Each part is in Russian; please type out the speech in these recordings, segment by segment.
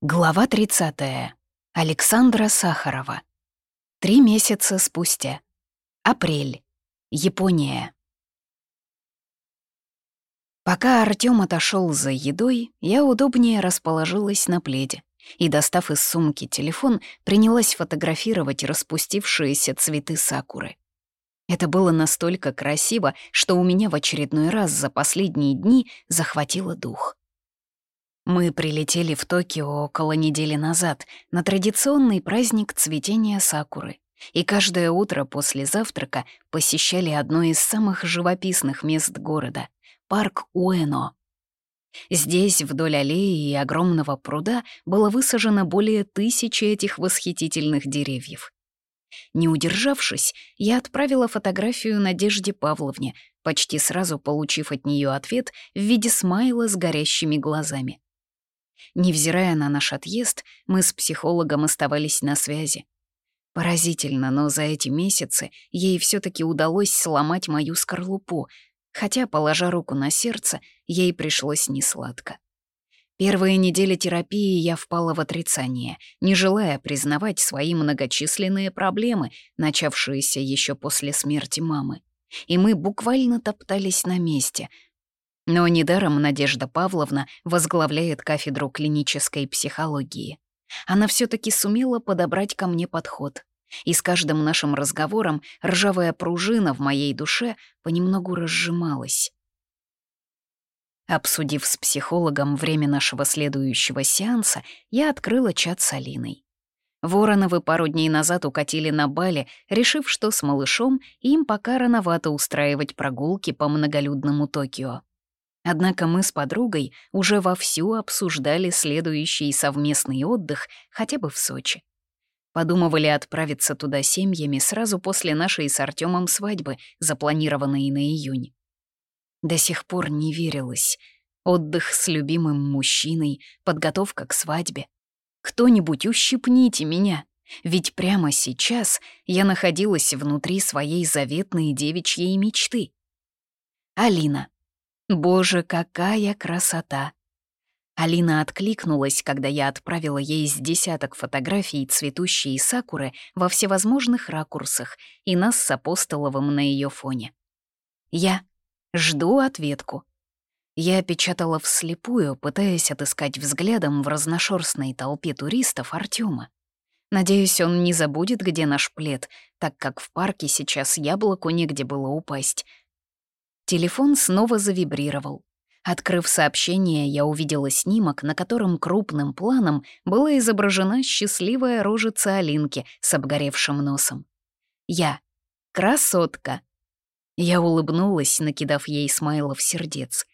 Глава 30. Александра Сахарова. Три месяца спустя. Апрель. Япония. Пока Артём отошёл за едой, я удобнее расположилась на пледе и, достав из сумки телефон, принялась фотографировать распустившиеся цветы сакуры. Это было настолько красиво, что у меня в очередной раз за последние дни захватило дух. Мы прилетели в Токио около недели назад на традиционный праздник цветения сакуры. И каждое утро после завтрака посещали одно из самых живописных мест города — парк Уэно. Здесь, вдоль аллеи и огромного пруда, было высажено более тысячи этих восхитительных деревьев. Не удержавшись, я отправила фотографию Надежде Павловне, почти сразу получив от нее ответ в виде смайла с горящими глазами. Невзирая на наш отъезд, мы с психологом оставались на связи. Поразительно, но за эти месяцы ей все таки удалось сломать мою скорлупу, хотя, положа руку на сердце, ей пришлось несладко. Первые недели терапии я впала в отрицание, не желая признавать свои многочисленные проблемы, начавшиеся еще после смерти мамы. И мы буквально топтались на месте — но недаром Надежда Павловна возглавляет кафедру клинической психологии. Она все таки сумела подобрать ко мне подход. И с каждым нашим разговором ржавая пружина в моей душе понемногу разжималась. Обсудив с психологом время нашего следующего сеанса, я открыла чат с Алиной. Вороновы пару дней назад укатили на Бали, решив, что с малышом им пока рановато устраивать прогулки по многолюдному Токио. Однако мы с подругой уже вовсю обсуждали следующий совместный отдых хотя бы в Сочи. Подумывали отправиться туда семьями сразу после нашей с Артемом свадьбы, запланированной на июнь. До сих пор не верилось. Отдых с любимым мужчиной, подготовка к свадьбе. Кто-нибудь ущипните меня, ведь прямо сейчас я находилась внутри своей заветной девичьей мечты. Алина. Боже, какая красота! Алина откликнулась, когда я отправила ей с десяток фотографий цветущей сакуры во всевозможных ракурсах и нас с Апостоловым на ее фоне. Я жду ответку. Я печатала вслепую, пытаясь отыскать взглядом в разношерстной толпе туристов Артема. Надеюсь, он не забудет, где наш плед, так как в парке сейчас яблоку негде было упасть, Телефон снова завибрировал. Открыв сообщение, я увидела снимок, на котором крупным планом была изображена счастливая рожица Алинки с обгоревшим носом. Я. Красотка. Я улыбнулась, накидав ей смайлов сердец.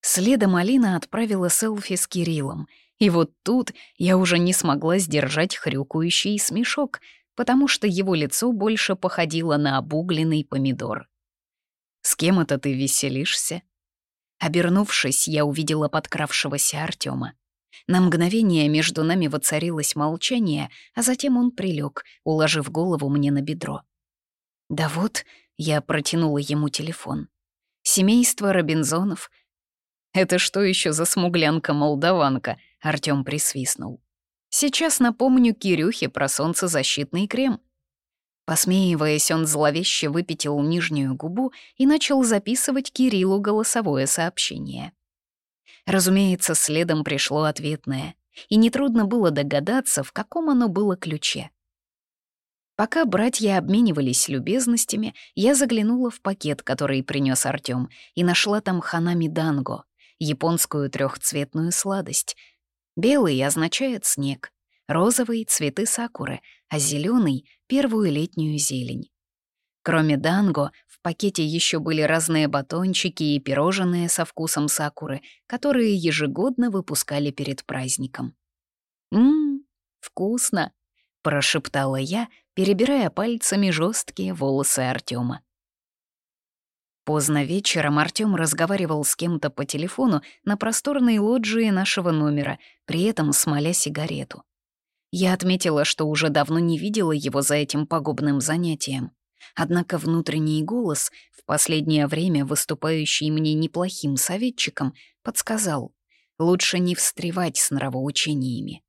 Следом Алина отправила селфи с Кириллом. И вот тут я уже не смогла сдержать хрюкающий смешок, потому что его лицо больше походило на обугленный помидор. С кем это ты веселишься?» Обернувшись, я увидела подкравшегося Артема. На мгновение между нами воцарилось молчание, а затем он прилег, уложив голову мне на бедро. «Да вот», — я протянула ему телефон. «Семейство Робинзонов». «Это что еще за смуглянка-молдаванка?» — Артём присвистнул. «Сейчас напомню Кирюхе про солнцезащитный крем». Посмеиваясь, он зловеще выпятил нижнюю губу и начал записывать Кириллу голосовое сообщение. Разумеется, следом пришло ответное, и нетрудно было догадаться, в каком оно было ключе. Пока братья обменивались любезностями, я заглянула в пакет, который принес Артём, и нашла там ханами данго, японскую трехцветную сладость. Белый означает снег, розовый — цветы сакуры, а зеленый — первую летнюю зелень. Кроме данго, в пакете еще были разные батончики и пирожные со вкусом сакуры, которые ежегодно выпускали перед праздником. «Ммм, вкусно!» — прошептала я, перебирая пальцами жесткие волосы Артема. Поздно вечером Артём разговаривал с кем-то по телефону на просторной лоджии нашего номера, при этом смоля сигарету. Я отметила, что уже давно не видела его за этим пагубным занятием. Однако внутренний голос, в последнее время выступающий мне неплохим советчиком, подсказал, лучше не встревать с нравоучениями.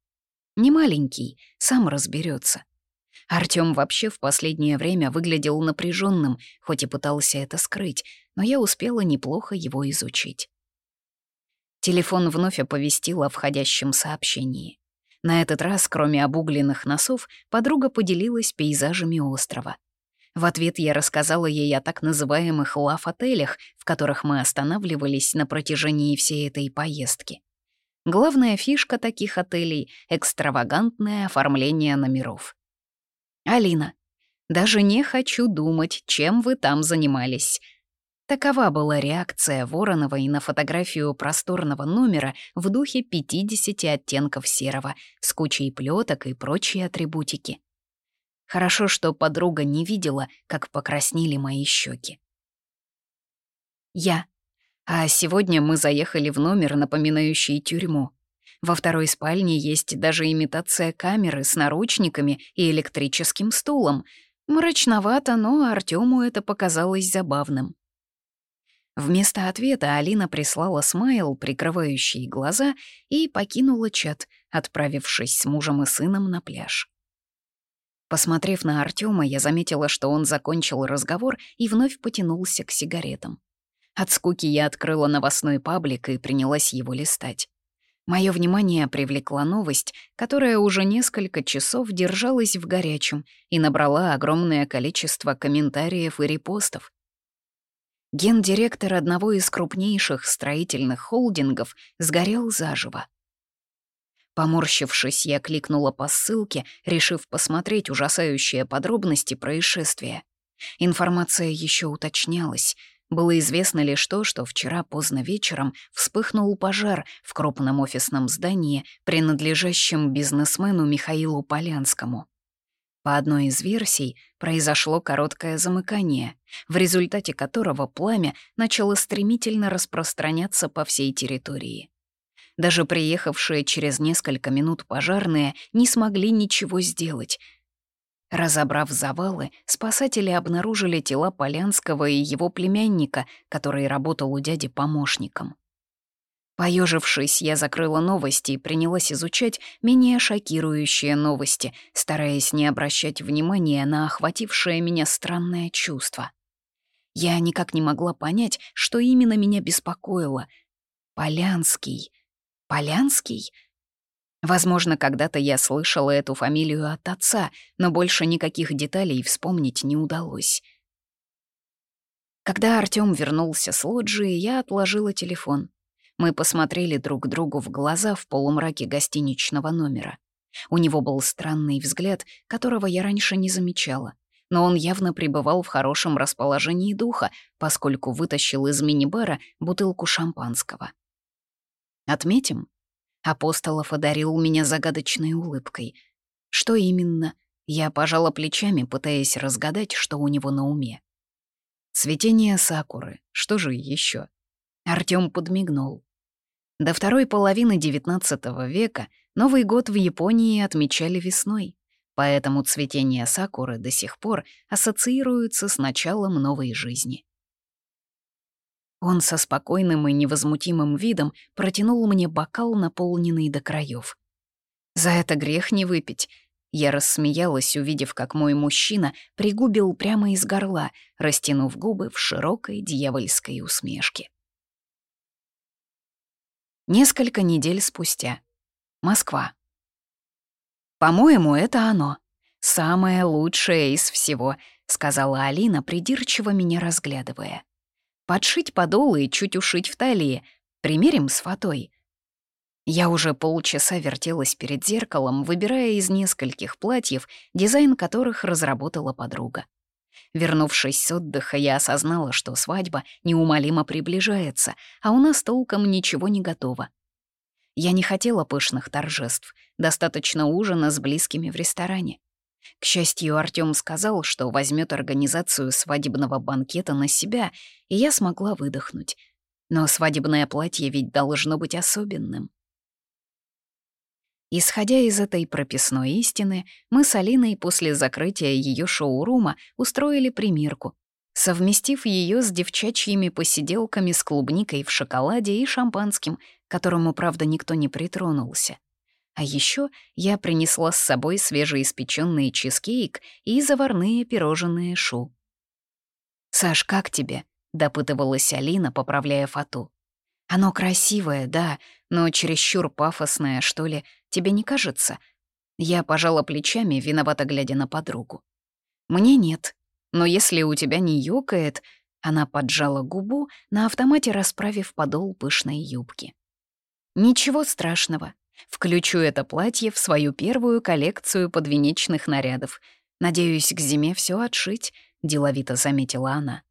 Не маленький, сам разберется. Артём вообще в последнее время выглядел напряженным, хоть и пытался это скрыть, но я успела неплохо его изучить. Телефон вновь оповестил о входящем сообщении. На этот раз, кроме обугленных носов, подруга поделилась пейзажами острова. В ответ я рассказала ей о так называемых лав-отелях, в которых мы останавливались на протяжении всей этой поездки. Главная фишка таких отелей — экстравагантное оформление номеров. «Алина, даже не хочу думать, чем вы там занимались», Такова была реакция Вороновой на фотографию просторного номера в духе 50 оттенков серого с кучей плеток и прочей атрибутики. Хорошо, что подруга не видела, как покраснели мои щеки. Я. А сегодня мы заехали в номер, напоминающий тюрьму. Во второй спальне есть даже имитация камеры с наручниками и электрическим стулом. Мрачновато, но Артему это показалось забавным. Вместо ответа Алина прислала смайл, прикрывающий глаза, и покинула чат, отправившись с мужем и сыном на пляж. Посмотрев на Артема, я заметила, что он закончил разговор и вновь потянулся к сигаретам. От скуки я открыла новостной паблик и принялась его листать. Мое внимание привлекла новость, которая уже несколько часов держалась в горячем и набрала огромное количество комментариев и репостов. Гендиректор одного из крупнейших строительных холдингов сгорел заживо. Поморщившись, я кликнула по ссылке, решив посмотреть ужасающие подробности происшествия. Информация еще уточнялась. Было известно лишь то, что вчера поздно вечером вспыхнул пожар в крупном офисном здании, принадлежащем бизнесмену Михаилу Полянскому. По одной из версий, произошло короткое замыкание, в результате которого пламя начало стремительно распространяться по всей территории. Даже приехавшие через несколько минут пожарные не смогли ничего сделать. Разобрав завалы, спасатели обнаружили тела Полянского и его племянника, который работал у дяди помощником. Поежившись, я закрыла новости и принялась изучать менее шокирующие новости, стараясь не обращать внимания на охватившее меня странное чувство. Я никак не могла понять, что именно меня беспокоило. Полянский. Полянский? Возможно, когда-то я слышала эту фамилию от отца, но больше никаких деталей вспомнить не удалось. Когда Артём вернулся с лоджии, я отложила телефон. Мы посмотрели друг другу в глаза в полумраке гостиничного номера. У него был странный взгляд, которого я раньше не замечала, но он явно пребывал в хорошем расположении духа, поскольку вытащил из мини-бара бутылку шампанского. «Отметим?» Апостолов одарил меня загадочной улыбкой. «Что именно?» Я пожала плечами, пытаясь разгадать, что у него на уме. «Цветение сакуры. Что же еще? Артём подмигнул. До второй половины XIX века Новый год в Японии отмечали весной, поэтому цветение сакуры до сих пор ассоциируется с началом новой жизни. Он со спокойным и невозмутимым видом протянул мне бокал, наполненный до краев. «За это грех не выпить», я рассмеялась, увидев, как мой мужчина пригубил прямо из горла, растянув губы в широкой дьявольской усмешке. Несколько недель спустя. Москва. «По-моему, это оно. Самое лучшее из всего», — сказала Алина, придирчиво меня разглядывая. «Подшить подол и чуть ушить в талии. Примерим с фатой». Я уже полчаса вертелась перед зеркалом, выбирая из нескольких платьев, дизайн которых разработала подруга. Вернувшись с отдыха, я осознала, что свадьба неумолимо приближается, а у нас толком ничего не готово. Я не хотела пышных торжеств, достаточно ужина с близкими в ресторане. К счастью, Артём сказал, что возьмет организацию свадебного банкета на себя, и я смогла выдохнуть. Но свадебное платье ведь должно быть особенным. Исходя из этой прописной истины, мы с Алиной после закрытия ее шоурума устроили примерку, совместив ее с девчачьими посиделками с клубникой в шоколаде и шампанским, которому, правда, никто не притронулся. А еще я принесла с собой свежеиспеченный чизкейк и заварные пирожные шу. «Саш, как тебе?» — допытывалась Алина, поправляя фату. «Оно красивое, да, но чересчур пафосное, что ли, тебе не кажется?» Я пожала плечами, виновато глядя на подругу. «Мне нет, но если у тебя не ёкает...» Она поджала губу, на автомате расправив подол пышной юбки. «Ничего страшного. Включу это платье в свою первую коллекцию подвенечных нарядов. Надеюсь, к зиме все отшить», — деловито заметила она.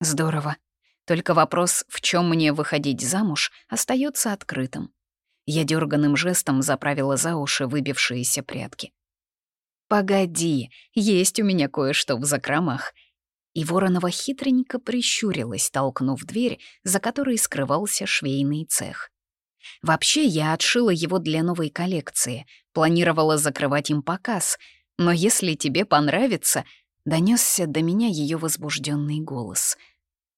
«Здорово. Только вопрос, в чем мне выходить замуж, остается открытым. Я дерганым жестом заправила за уши выбившиеся прятки. «Погоди, есть у меня кое-что в закромах». И Воронова хитренько прищурилась, толкнув дверь, за которой скрывался швейный цех. Вообще, я отшила его для новой коллекции, планировала закрывать им показ, но если тебе понравится, донесся до меня ее возбужденный голос —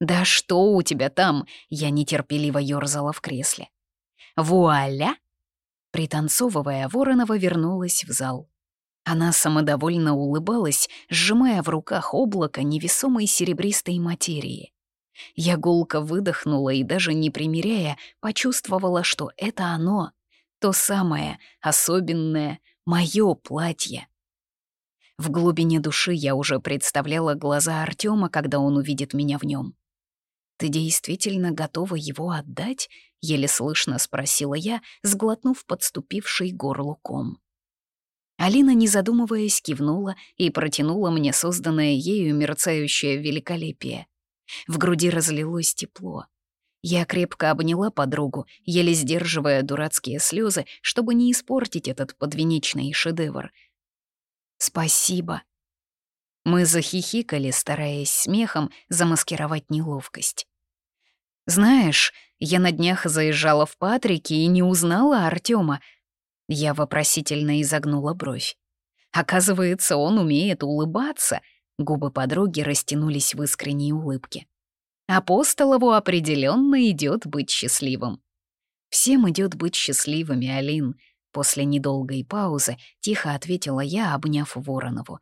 «Да что у тебя там?» — я нетерпеливо ёрзала в кресле. «Вуаля!» Пританцовывая, Воронова вернулась в зал. Она самодовольно улыбалась, сжимая в руках облако невесомой серебристой материи. Я гулко выдохнула и даже не примеряя, почувствовала, что это оно, то самое, особенное, мое платье. В глубине души я уже представляла глаза Артема, когда он увидит меня в нем. «Ты действительно готова его отдать?» — еле слышно спросила я, сглотнув подступивший горлу ком. Алина, не задумываясь, кивнула и протянула мне созданное ею мерцающее великолепие. В груди разлилось тепло. Я крепко обняла подругу, еле сдерживая дурацкие слезы, чтобы не испортить этот подвенечный шедевр. «Спасибо». Мы захихикали, стараясь смехом замаскировать неловкость. «Знаешь, я на днях заезжала в Патрике и не узнала Артема. Я вопросительно изогнула бровь. Оказывается, он умеет улыбаться. Губы подруги растянулись в искренней улыбке. Апостолову определенно идет быть счастливым. Всем идет быть счастливыми, Алин. После недолгой паузы тихо ответила я, обняв Воронову.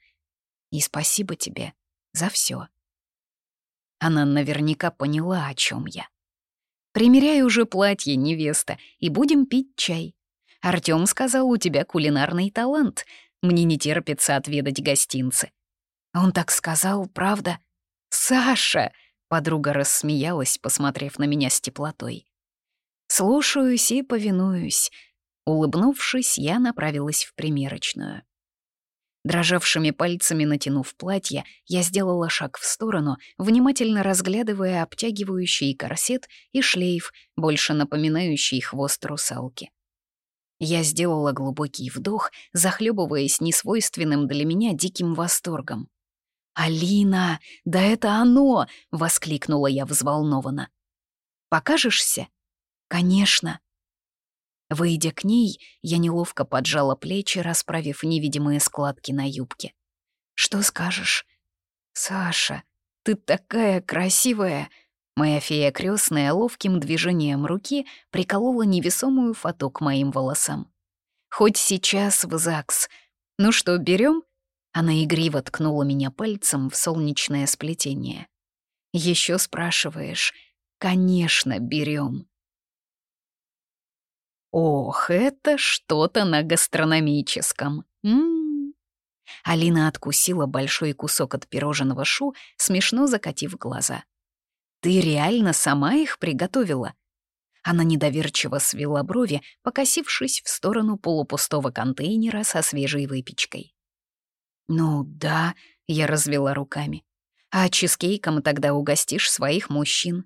И спасибо тебе за все. Она наверняка поняла, о чем я. Примеряй уже платье, невеста, и будем пить чай. Артём сказал, у тебя кулинарный талант. Мне не терпится отведать гостинцы. Он так сказал, правда? Саша! Подруга рассмеялась, посмотрев на меня с теплотой. «Слушаюсь и повинуюсь». Улыбнувшись, я направилась в примерочную. Дрожавшими пальцами натянув платье, я сделала шаг в сторону, внимательно разглядывая обтягивающий корсет и шлейф, больше напоминающий хвост русалки. Я сделала глубокий вдох, захлебываясь несвойственным для меня диким восторгом. «Алина, да это оно!» — воскликнула я взволнованно. «Покажешься?» «Конечно!» Выйдя к ней, я неловко поджала плечи, расправив невидимые складки на юбке. «Что скажешь?» «Саша, ты такая красивая!» Моя фея крестная ловким движением руки приколола невесомую фату к моим волосам. «Хоть сейчас в ЗАГС. Ну что, берем? Она игриво ткнула меня пальцем в солнечное сплетение. Еще спрашиваешь?» «Конечно, берем. Ох, это что-то на гастрономическом. М -м -м. Алина откусила большой кусок от пирожного шу, смешно закатив глаза. «Ты реально сама их приготовила?» Она недоверчиво свела брови, покосившись в сторону полупустого контейнера со свежей выпечкой. «Ну да», — я развела руками. «А чизкейком тогда угостишь своих мужчин.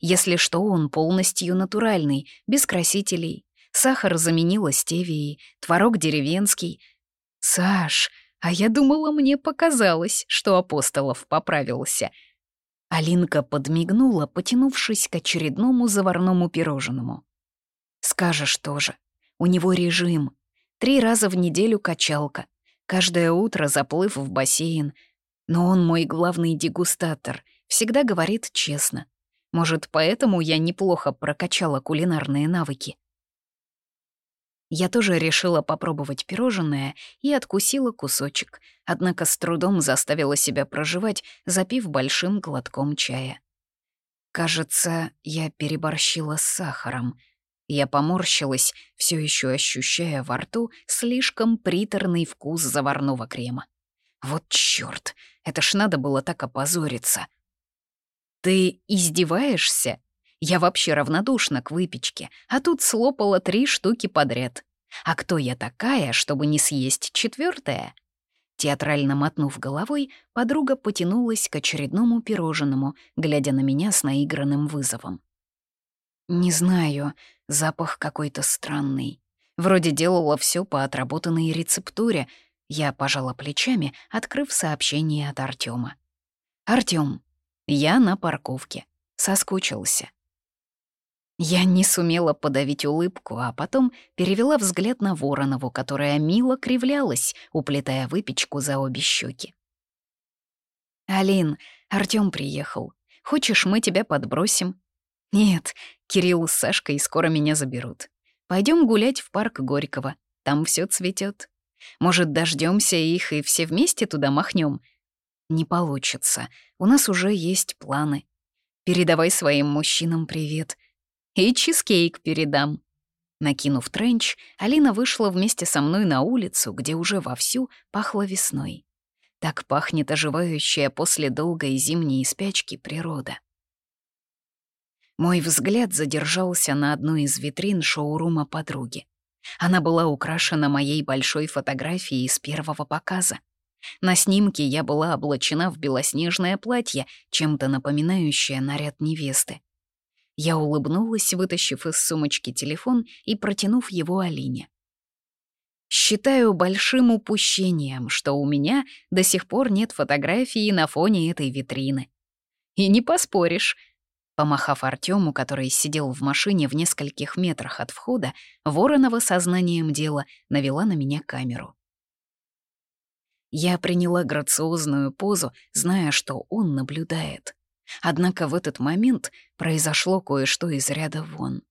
Если что, он полностью натуральный, без красителей, Сахар заменила стевией, творог деревенский. «Саш, а я думала, мне показалось, что Апостолов поправился». Алинка подмигнула, потянувшись к очередному заварному пирожному. «Скажешь тоже. У него режим. Три раза в неделю качалка. Каждое утро заплыв в бассейн. Но он мой главный дегустатор, всегда говорит честно. Может, поэтому я неплохо прокачала кулинарные навыки. Я тоже решила попробовать пирожное и откусила кусочек, однако с трудом заставила себя проживать, запив большим глотком чая. Кажется, я переборщила с сахаром. Я поморщилась, все еще ощущая во рту слишком приторный вкус заварного крема. Вот чёрт, это ж надо было так опозориться. «Ты издеваешься?» Я вообще равнодушна к выпечке, а тут слопала три штуки подряд. А кто я такая, чтобы не съесть четвертое? Театрально мотнув головой, подруга потянулась к очередному пирожному, глядя на меня с наигранным вызовом. «Не знаю, запах какой-то странный. Вроде делала все по отработанной рецептуре». Я пожала плечами, открыв сообщение от Артема. «Артём, я на парковке. Соскучился. Я не сумела подавить улыбку, а потом перевела взгляд на Воронову, которая мило кривлялась, уплетая выпечку за обе щеки. «Алин, Артём приехал. Хочешь, мы тебя подбросим?» «Нет, Кирилл с Сашкой скоро меня заберут. Пойдем гулять в парк Горького. Там все цветет. Может, дождемся их и все вместе туда махнем? Не получится. У нас уже есть планы. Передавай своим мужчинам привет. И чизкейк передам». Накинув тренч, Алина вышла вместе со мной на улицу, где уже вовсю пахло весной. Так пахнет оживающая после долгой зимней спячки природа. Мой взгляд задержался на одной из витрин шоурума подруги. Она была украшена моей большой фотографией с первого показа. На снимке я была облачена в белоснежное платье, чем-то напоминающее наряд невесты. Я улыбнулась, вытащив из сумочки телефон и протянув его Алине. Считаю большим упущением, что у меня до сих пор нет фотографии на фоне этой витрины. И не поспоришь. Помахав Артему, который сидел в машине в нескольких метрах от входа, Воронова сознанием дела навела на меня камеру. Я приняла грациозную позу, зная, что он наблюдает. Однако в этот момент произошло кое-что из ряда вон.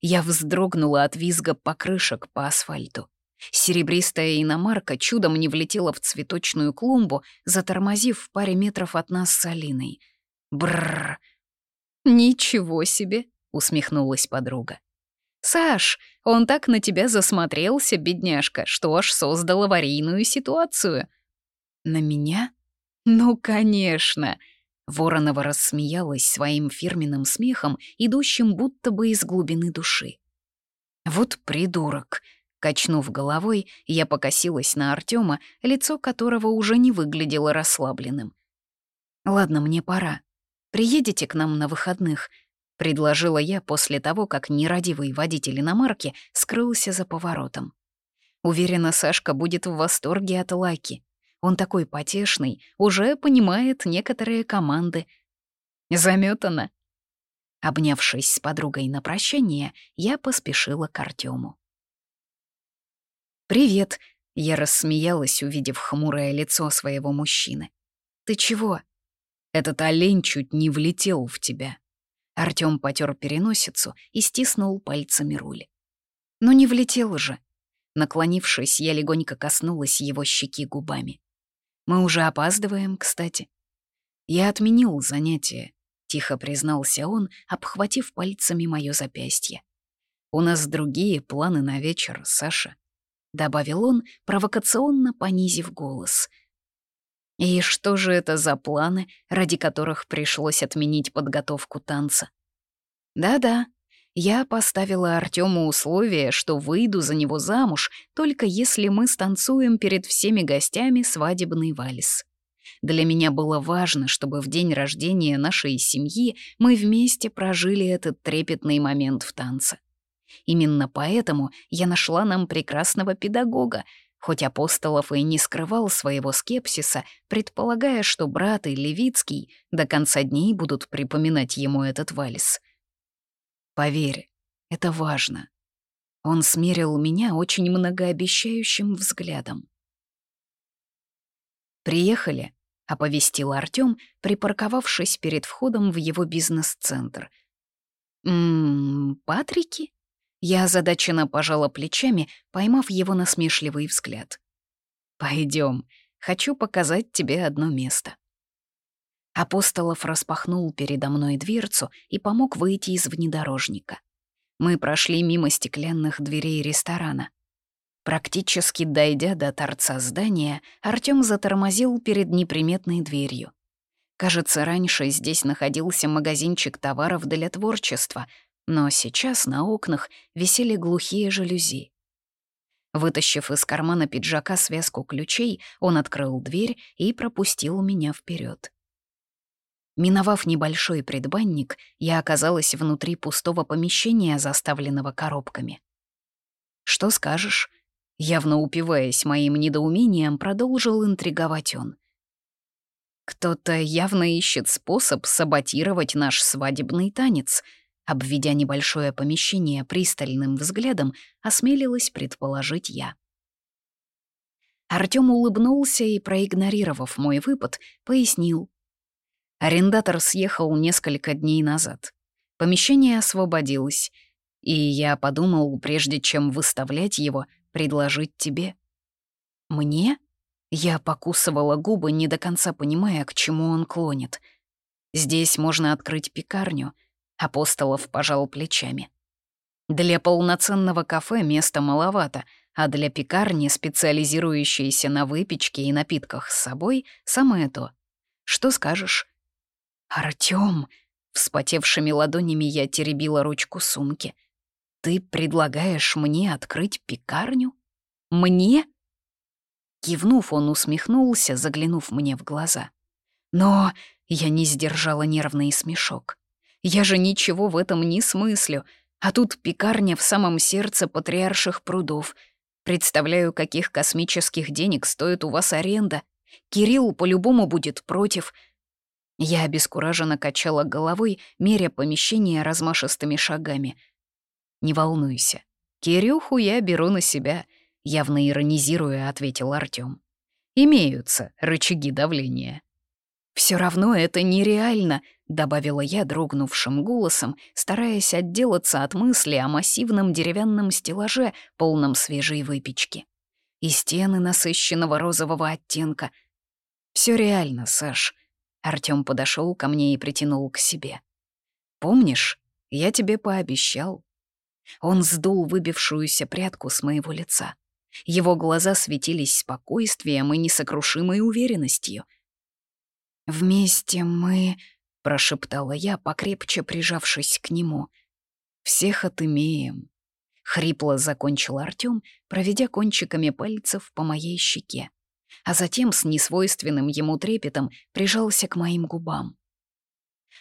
Я вздрогнула от визга покрышек по асфальту. Серебристая иномарка чудом не влетела в цветочную клумбу, затормозив в паре метров от нас с Алиной. Бррр. «Ничего себе!» — усмехнулась подруга. «Саш, он так на тебя засмотрелся, бедняжка, что аж создал аварийную ситуацию». «На меня?» «Ну, конечно!» Воронова рассмеялась своим фирменным смехом, идущим будто бы из глубины души. «Вот придурок!» Качнув головой, я покосилась на Артема, лицо которого уже не выглядело расслабленным. «Ладно, мне пора. Приедете к нам на выходных?» — предложила я после того, как нерадивый водитель иномарки скрылся за поворотом. Уверена, Сашка будет в восторге от Лаки. Он такой потешный, уже понимает некоторые команды. Заметано. Обнявшись с подругой на прощание, я поспешила к Артему. «Привет», — я рассмеялась, увидев хмурое лицо своего мужчины. «Ты чего?» «Этот олень чуть не влетел в тебя». Артём потер переносицу и стиснул пальцами руль. «Ну не влетел же». Наклонившись, я легонько коснулась его щеки губами. Мы уже опаздываем, кстати. Я отменил занятие, тихо признался он, обхватив пальцами мое запястье. У нас другие планы на вечер, Саша, добавил он, провокационно понизив голос. И что же это за планы, ради которых пришлось отменить подготовку танца? Да-да, я поставила Артему условие, что выйду за него замуж, только если мы станцуем перед всеми гостями свадебный вальс. Для меня было важно, чтобы в день рождения нашей семьи мы вместе прожили этот трепетный момент в танце. Именно поэтому я нашла нам прекрасного педагога, хоть Апостолов и не скрывал своего скепсиса, предполагая, что брат и Левицкий до конца дней будут припоминать ему этот вальс — Поверь, это важно. Он смерил меня очень многообещающим взглядом. «Приехали», — оповестил Артём, припарковавшись перед входом в его бизнес-центр. «Ммм, Патрики?» Я озадаченно пожала плечами, поймав его насмешливый взгляд. Пойдем, хочу показать тебе одно место. Апостолов распахнул передо мной дверцу и помог выйти из внедорожника. Мы прошли мимо стеклянных дверей ресторана. Практически дойдя до торца здания, Артём затормозил перед неприметной дверью. Кажется, раньше здесь находился магазинчик товаров для творчества, но сейчас на окнах висели глухие жалюзи. Вытащив из кармана пиджака связку ключей, он открыл дверь и пропустил меня вперед. Миновав небольшой предбанник, я оказалась внутри пустого помещения, заставленного коробками. «Что скажешь?» Явно упиваясь моим недоумением, продолжил интриговать он. «Кто-то явно ищет способ саботировать наш свадебный танец», обведя небольшое помещение пристальным взглядом, осмелилась предположить я. Артём улыбнулся и, проигнорировав мой выпад, пояснил. Арендатор съехал несколько дней назад. Помещение освободилось, и я подумал, прежде чем выставлять его, предложить тебе. Мне? Я покусывала губы, не до конца понимая, к чему он клонит. Здесь можно открыть пекарню. Апостолов пожал плечами. Для полноценного кафе места маловато, а для пекарни, специализирующейся на выпечке и напитках с собой, самое то. Что скажешь? «Артём!» — вспотевшими ладонями я теребила ручку сумки. «Ты предлагаешь мне открыть пекарню? Мне?» Кивнув, он усмехнулся, заглянув мне в глаза. «Но...» — я не сдержала нервный смешок. «Я же ничего в этом не смыслю, а тут пекарня в самом сердце патриарших прудов. Представляю, каких космических денег стоит у вас аренда. Кирилл по-любому будет против, я обескураженно качала головой, меря помещение размашистыми шагами. «Не волнуйся. Кирюху я беру на себя», — явно иронизируя, ответил Артём. «Имеются рычаги давления». Все равно это нереально», — добавила я дрогнувшим голосом, стараясь отделаться от мысли о массивном деревянном стеллаже, полном свежей выпечки. И стены насыщенного розового оттенка. Все реально, Саш. Артём подошел ко мне и притянул к себе. «Помнишь, я тебе пообещал». Он сдул выбившуюся прядку с моего лица. Его глаза светились спокойствием и несокрушимой уверенностью. «Вместе мы...» — прошептала я, покрепче прижавшись к нему. «Всех отымеем», — хрипло закончил Артём, проведя кончиками пальцев по моей щеке а затем с несвойственным ему трепетом прижался к моим губам.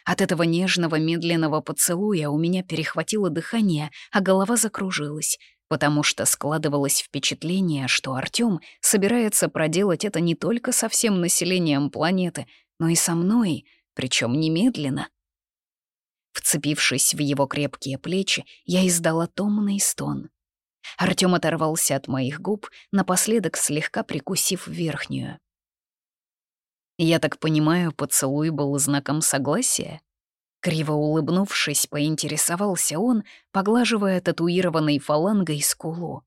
От этого нежного медленного поцелуя у меня перехватило дыхание, а голова закружилась, потому что складывалось впечатление, что Артём собирается проделать это не только со всем населением планеты, но и со мной, причем немедленно. Вцепившись в его крепкие плечи, я издала томный стон. Артём оторвался от моих губ, напоследок слегка прикусив верхнюю. «Я так понимаю, поцелуй был знаком согласия?» Криво улыбнувшись, поинтересовался он, поглаживая татуированной фалангой скулу.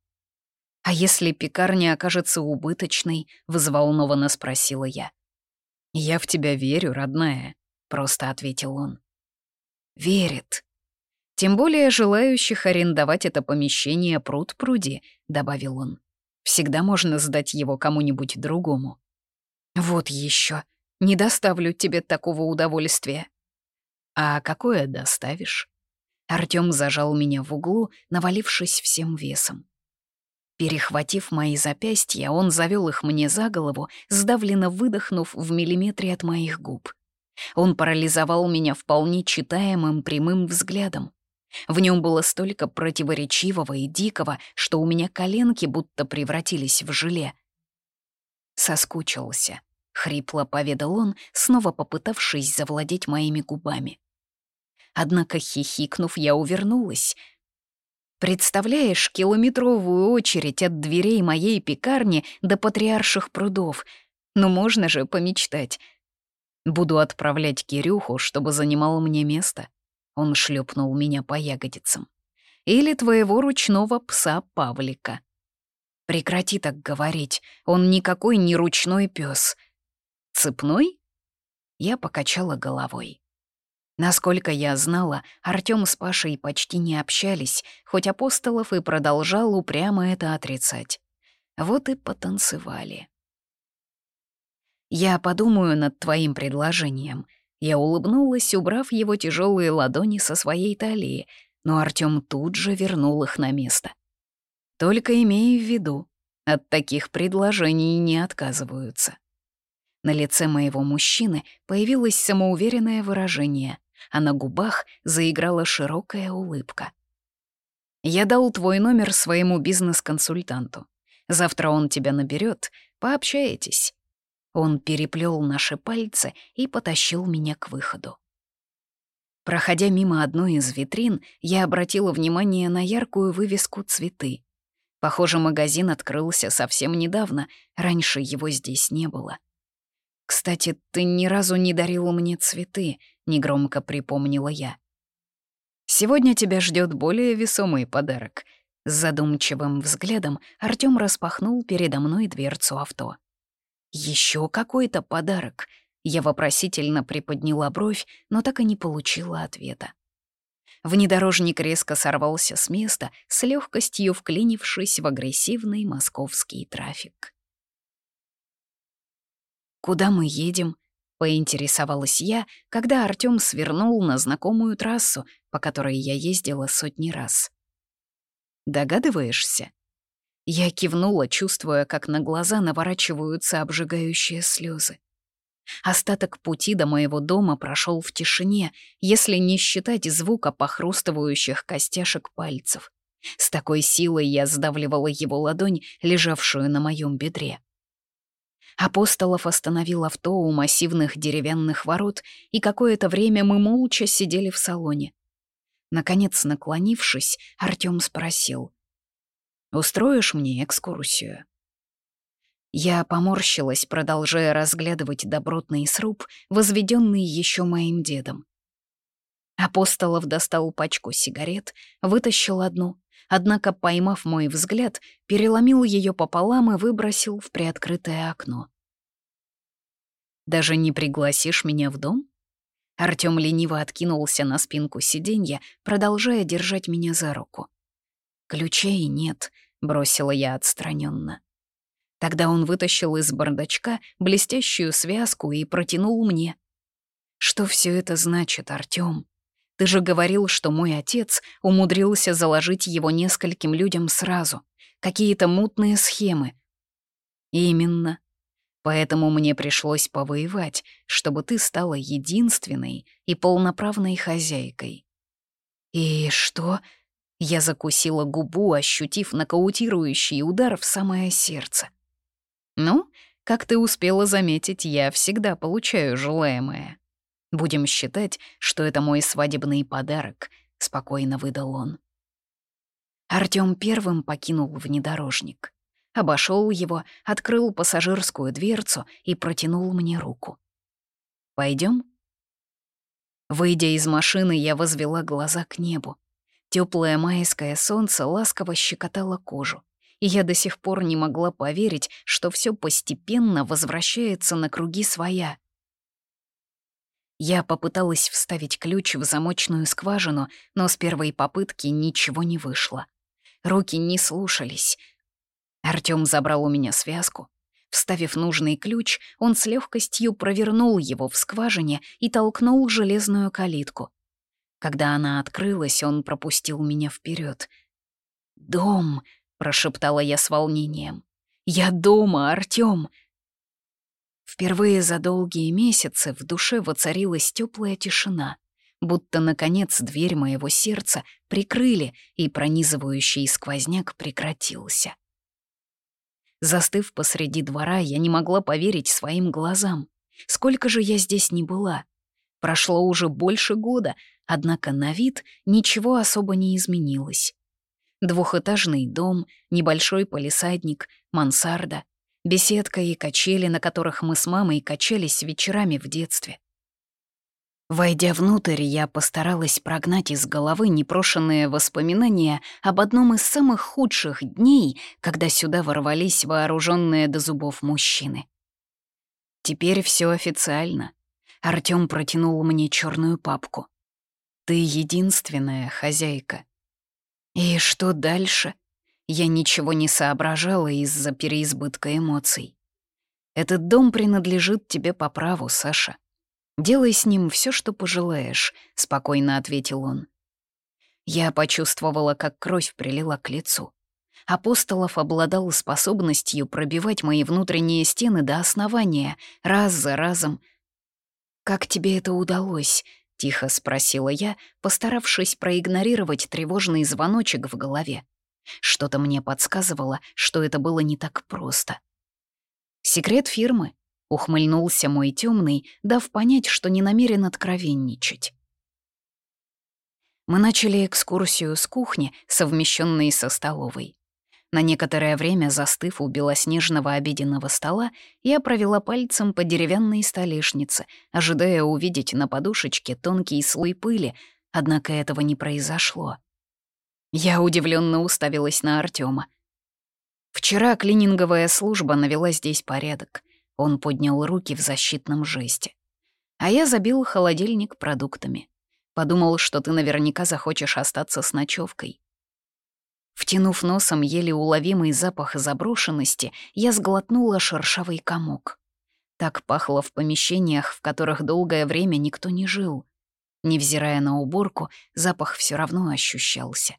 «А если пекарня окажется убыточной?» — взволнованно спросила я. «Я в тебя верю, родная», — просто ответил он. «Верит», тем более желающих арендовать это помещение пруд пруди, добавил он. Всегда можно сдать его кому-нибудь другому. Вот еще. Не доставлю тебе такого удовольствия. А какое доставишь? Артём зажал меня в углу, навалившись всем весом. Перехватив мои запястья, он завел их мне за голову, сдавленно выдохнув в миллиметре от моих губ. Он парализовал меня вполне читаемым прямым взглядом. В нем было столько противоречивого и дикого, что у меня коленки будто превратились в желе. «Соскучился», — хрипло поведал он, снова попытавшись завладеть моими губами. Однако, хихикнув, я увернулась. «Представляешь километровую очередь от дверей моей пекарни до патриарших прудов? Ну можно же помечтать. Буду отправлять Кирюху, чтобы занимал мне место. Он шлепнул меня по ягодицам. или твоего ручного пса Павлика. Прекрати так говорить, он никакой не ручной пес. Цепной? Я покачала головой. Насколько я знала, Артём с Пашей почти не общались, хоть Апостолов и продолжал упрямо это отрицать. Вот и потанцевали. «Я подумаю над твоим предложением». Я улыбнулась, убрав его тяжелые ладони со своей талии, но Артём тут же вернул их на место. «Только имей в виду, от таких предложений не отказываются». На лице моего мужчины появилось самоуверенное выражение, а на губах заиграла широкая улыбка. «Я дал твой номер своему бизнес-консультанту. Завтра он тебя наберет, пообщаетесь». Он переплел наши пальцы и потащил меня к выходу. Проходя мимо одной из витрин, я обратила внимание на яркую вывеску «Цветы». Похоже, магазин открылся совсем недавно, раньше его здесь не было. «Кстати, ты ни разу не дарила мне цветы», — негромко припомнила я. «Сегодня тебя ждет более весомый подарок». С задумчивым взглядом Артём распахнул передо мной дверцу авто. Еще какой-то подарок?» Я вопросительно приподняла бровь, но так и не получила ответа. Внедорожник резко сорвался с места, с легкостью вклинившись в агрессивный московский трафик. «Куда мы едем?» — поинтересовалась я, когда Артём свернул на знакомую трассу, по которой я ездила сотни раз. «Догадываешься?» Я кивнула, чувствуя, как на глаза наворачиваются обжигающие слезы. Остаток пути до моего дома прошел в тишине, если не считать звука похрустывающих костяшек пальцев. С такой силой я сдавливала его ладонь, лежавшую на моем бедре. Апостолов остановил авто у массивных деревянных ворот, и какое-то время мы молча сидели в салоне. Наконец, наклонившись, Артём спросил. «Устроишь мне экскурсию?» Я поморщилась, продолжая разглядывать добротный сруб, возведенный еще моим дедом. Апостолов достал пачку сигарет, вытащил одну, однако, поймав мой взгляд, переломил ее пополам и выбросил в приоткрытое окно. «Даже не пригласишь меня в дом?» Артём лениво откинулся на спинку сиденья, продолжая держать меня за руку. «Ключей нет», — бросила я отстраненно. Тогда он вытащил из бардачка блестящую связку и протянул мне. «Что все это значит, Артём? Ты же говорил, что мой отец умудрился заложить его нескольким людям сразу. Какие-то мутные схемы». «Именно. Поэтому мне пришлось повоевать, чтобы ты стала единственной и полноправной хозяйкой». «И что?» Я закусила губу, ощутив нокаутирующий удар в самое сердце. Ну, как ты успела заметить, я всегда получаю желаемое. Будем считать, что это мой свадебный подарок, спокойно выдал он. Артём первым покинул внедорожник. Обошел его, открыл пассажирскую дверцу и протянул мне руку. Пойдем? Выйдя из машины, я возвела глаза к небу. Теплое майское солнце ласково щекотало кожу и я до сих пор не могла поверить, что все постепенно возвращается на круги своя. Я попыталась вставить ключ в замочную скважину, но с первой попытки ничего не вышло. Руки не слушались. Артём забрал у меня связку. Вставив нужный ключ, он с легкостью провернул его в скважине и толкнул железную калитку. Когда она открылась, он пропустил меня вперед. «Дом!» прошептала я с волнением. «Я дома, Артём!» Впервые за долгие месяцы в душе воцарилась теплая тишина, будто, наконец, дверь моего сердца прикрыли, и пронизывающий сквозняк прекратился. Застыв посреди двора, я не могла поверить своим глазам. Сколько же я здесь не была? Прошло уже больше года, однако на вид ничего особо не изменилось. Двухэтажный дом, небольшой полисадник, мансарда, беседка и качели, на которых мы с мамой качались вечерами в детстве. Войдя внутрь, я постаралась прогнать из головы непрошенные воспоминания об одном из самых худших дней, когда сюда ворвались вооруженные до зубов мужчины. Теперь все официально. Артём протянул мне черную папку. «Ты единственная хозяйка». И что дальше? Я ничего не соображала из-за переизбытка эмоций. Этот дом принадлежит тебе по праву, Саша. «Делай с ним все, что пожелаешь», — спокойно ответил он. Я почувствовала, как кровь прилила к лицу. Апостолов обладал способностью пробивать мои внутренние стены до основания, раз за разом. «Как тебе это удалось?» — тихо спросила я, постаравшись проигнорировать тревожный звоночек в голове. Что-то мне подсказывало, что это было не так просто. «Секрет фирмы», Ухмыльнулся мой темный, дав понять, что не намерен откровенничать. Мы начали экскурсию с кухни, совмещенной со столовой. На некоторое время, застыв у белоснежного обеденного стола, я провела пальцем по деревянной столешнице, ожидая увидеть на подушечке тонкий слой пыли, однако этого не произошло. Я удивленно уставилась на Артема. Вчера клининговая служба навела здесь порядок. Он поднял руки в защитном жесте. А я забил холодильник продуктами. Подумал, что ты наверняка захочешь остаться с ночевкой. Втянув носом еле уловимый запах заброшенности, я сглотнула шершавый комок. Так пахло в помещениях, в которых долгое время никто не жил. Невзирая на уборку, запах все равно ощущался.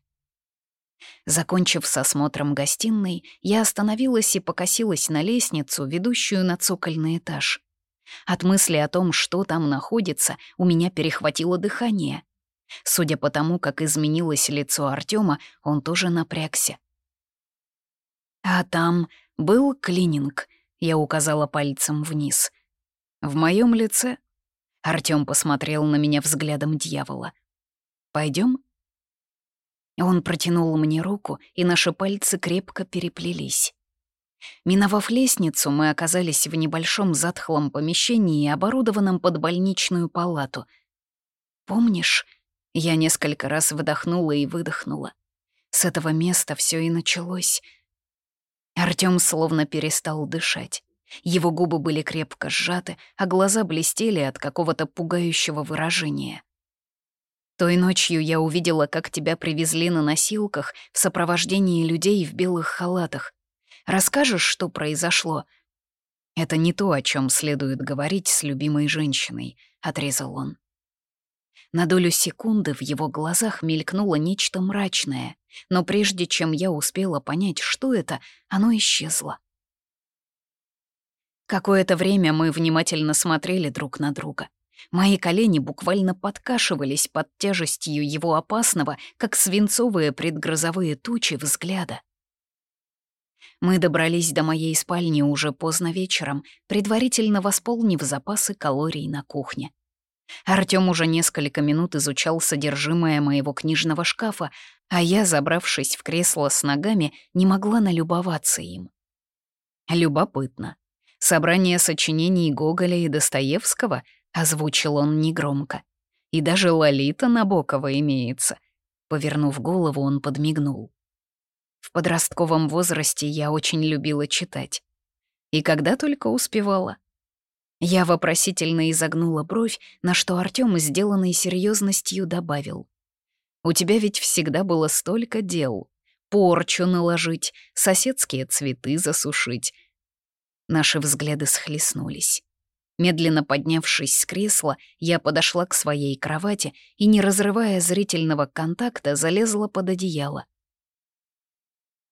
Закончив с осмотром гостиной, я остановилась и покосилась на лестницу, ведущую на цокольный этаж. От мысли о том, что там находится, у меня перехватило дыхание. Судя по тому, как изменилось лицо Артема, он тоже напрягся. «А там был клининг», — я указала пальцем вниз. «В моем лице?» Артём посмотрел на меня взглядом дьявола. Пойдем? Он протянул мне руку, и наши пальцы крепко переплелись. Миновав лестницу, мы оказались в небольшом затхлом помещении, оборудованном под больничную палату. «Помнишь?» Я несколько раз вдохнула и выдохнула. С этого места все и началось. Артём словно перестал дышать. Его губы были крепко сжаты, а глаза блестели от какого-то пугающего выражения. Той ночью я увидела, как тебя привезли на носилках в сопровождении людей в белых халатах. Расскажешь, что произошло?» «Это не то, о чем следует говорить с любимой женщиной», — отрезал он. На долю секунды в его глазах мелькнуло нечто мрачное, но прежде чем я успела понять, что это, оно исчезло. Какое-то время мы внимательно смотрели друг на друга. Мои колени буквально подкашивались под тяжестью его опасного, как свинцовые предгрозовые тучи взгляда. Мы добрались до моей спальни уже поздно вечером, предварительно восполнив запасы калорий на кухне. Артём уже несколько минут изучал содержимое моего книжного шкафа, а я, забравшись в кресло с ногами, не могла налюбоваться им. Любопытно. Собрание сочинений Гоголя и Достоевского — Озвучил он негромко. И даже Лолита Набокова имеется. Повернув голову, он подмигнул. В подростковом возрасте я очень любила читать. И когда только успевала. Я вопросительно изогнула бровь, на что Артём, сделанной серьезностью, добавил. «У тебя ведь всегда было столько дел. Порчу наложить, соседские цветы засушить». Наши взгляды схлестнулись. Медленно поднявшись с кресла, я подошла к своей кровати и, не разрывая зрительного контакта, залезла под одеяло.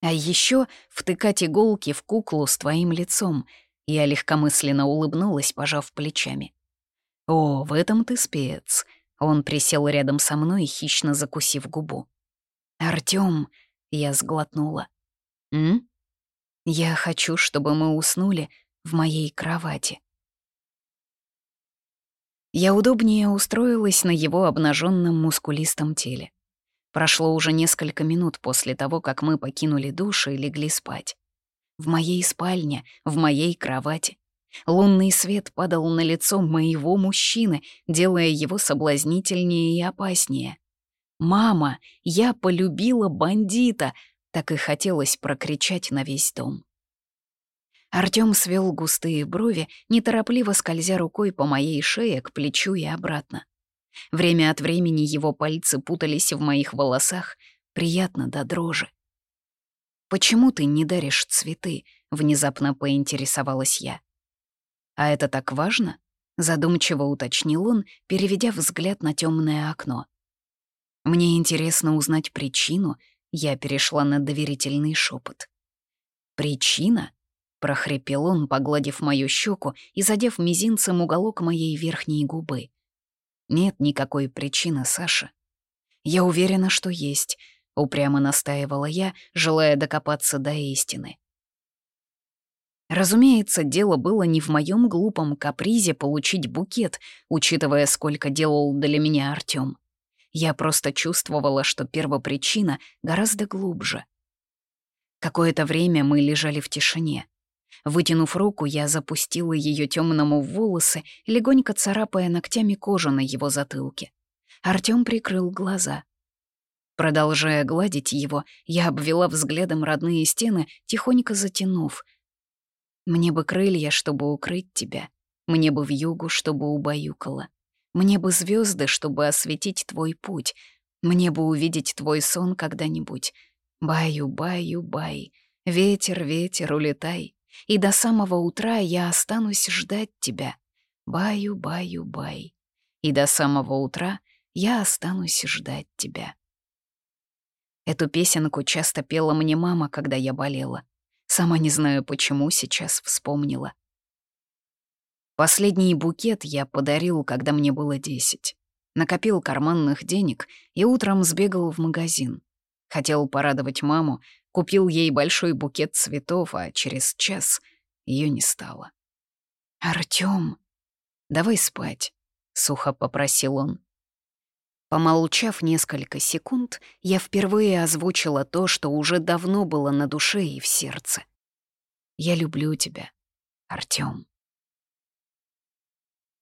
А еще втыкать иголки в куклу с твоим лицом. Я легкомысленно улыбнулась, пожав плечами. «О, в этом ты спец». Он присел рядом со мной, хищно закусив губу. «Артём», — я сглотнула. «М? Я хочу, чтобы мы уснули в моей кровати». Я удобнее устроилась на его обнаженном мускулистом теле. Прошло уже несколько минут после того, как мы покинули душ и легли спать. В моей спальне, в моей кровати. Лунный свет падал на лицо моего мужчины, делая его соблазнительнее и опаснее. «Мама, я полюбила бандита!» Так и хотелось прокричать на весь дом. Артём свел густые брови, неторопливо скользя рукой по моей шее к плечу и обратно. Время от времени его пальцы путались в моих волосах, приятно до дрожи. «Почему ты не даришь цветы?» — внезапно поинтересовалась я. «А это так важно?» — задумчиво уточнил он, переведя взгляд на темное окно. «Мне интересно узнать причину», — я перешла на доверительный шепот. «Причина?» прохрипел он, погладив мою щеку и задев мизинцем уголок моей верхней губы. Нет никакой причины, Саша. Я уверена, что есть, упрямо настаивала я, желая докопаться до истины. Разумеется, дело было не в моем глупом капризе получить букет, учитывая, сколько делал для меня Артём. Я просто чувствовала, что первопричина гораздо глубже. Какое-то время мы лежали в тишине. Вытянув руку, я запустила ее темному в волосы, легонько царапая ногтями кожу на его затылке. Артём прикрыл глаза. Продолжая гладить его, я обвела взглядом родные стены, тихонько затянув. «Мне бы крылья, чтобы укрыть тебя. Мне бы вьюгу, чтобы убаюкало. Мне бы звезды, чтобы осветить твой путь. Мне бы увидеть твой сон когда-нибудь. Баю-баю-бай. Ветер, ветер, улетай. И до самого утра я останусь ждать тебя. Баю-баю-бай. И до самого утра я останусь ждать тебя. Эту песенку часто пела мне мама, когда я болела. Сама не знаю, почему сейчас вспомнила. Последний букет я подарил, когда мне было десять. Накопил карманных денег и утром сбегал в магазин. Хотел порадовать маму, Купил ей большой букет цветов, а через час ее не стало. «Артём, давай спать», — сухо попросил он. Помолчав несколько секунд, я впервые озвучила то, что уже давно было на душе и в сердце. «Я люблю тебя, Артём».